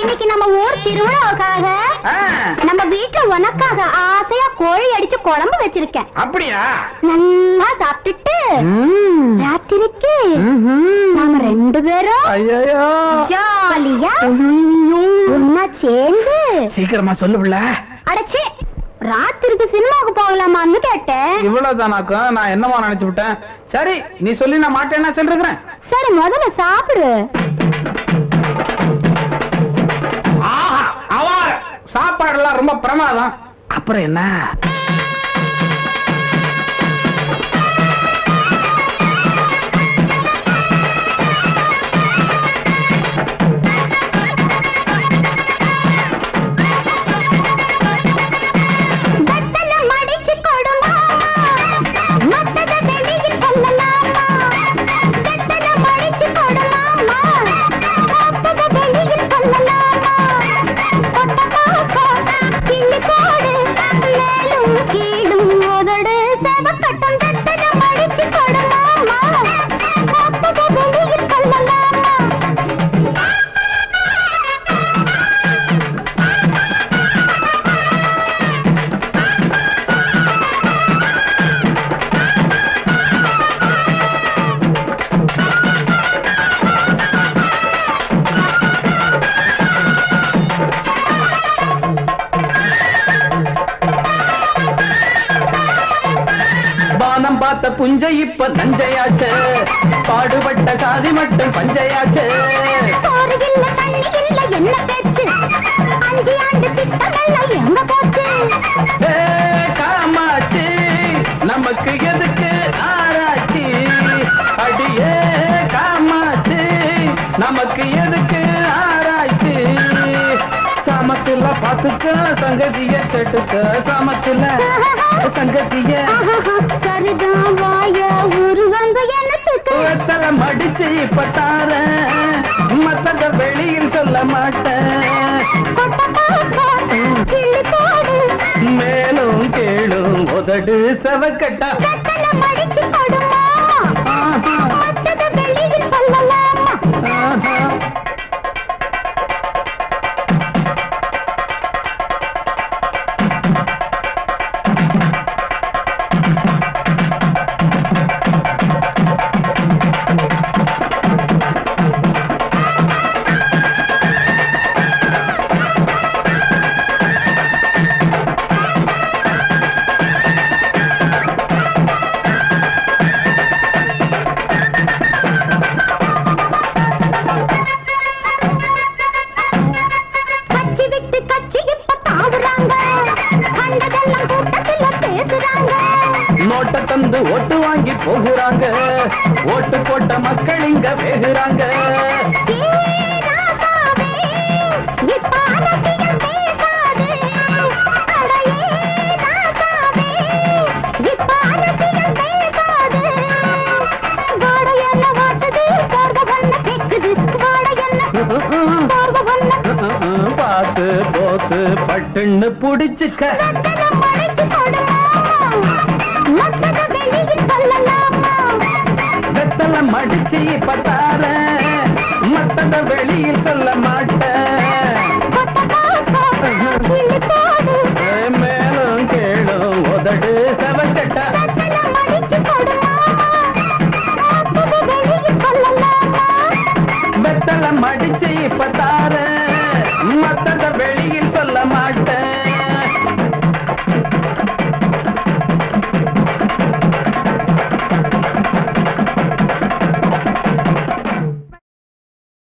இன்னைக்கு நம்ம ஊர் திருவிழாவுக்காக நம்ம வீட்டுல உனக்காக ஆசையா கோழி அடிச்சு குழம்பு வச்சிருக்கேன். அப்படியா? நல்லா சாப்பிட்டுட்டு ராத்திரிக்கு நாம ரெண்டு பேரும் ஜாலியா சேர்ந்து சீக்கிரமா சொல்லுவில்ல அடைச்சே ராத்திரிக்கு சினிமாவுக்கு போகலாமான்னு கேட்டேன். இவ்வளவுதானாக்கும் நான் என்னமா நினைச்சு விட்டேன். சரி நீ சொல்லி நான் மாட்டேன்னா சொல்லிருக்கிறேன். சரி முதல்ல சாப்பிடு. சாப்பாடுலாம் ரொம்ப பிரமாதம். அப்புறம் என்ன? வானம் பார்த்த புஞ்சை இப்ப தஞ்சையாச்சு. பாடுபட்ட சாதி மட்டும் பஞ்சையாச்சு. என்ன பேச்சு? பாத்துக்க சங்கதிய கெட்டுக்க சமத்துல. சங்கதிய. சரிதான் வாய உருவங்க வெத்தல மடிச்சு தாரேன் மத்தத வெளியில் சொல்ல மாட்டேன். மேலும் கேளும் உதடு செவக்கட்டா. வந்து ஓட்டு வாங்கி போகிறாங்க. ஓட்டு போட்ட மக்கள் இங்க வேகுறாங்க. பார்த்து போத்து பட்டுன்னு புடிச்சுக்க. வெத்தலை மடிச்சு பட்டார மத்தத வெளியில் சொல்ல மாட்டேன் மேலும் கேளும் உதடு செவக்கட்டா வெத்தலை மடிச்சு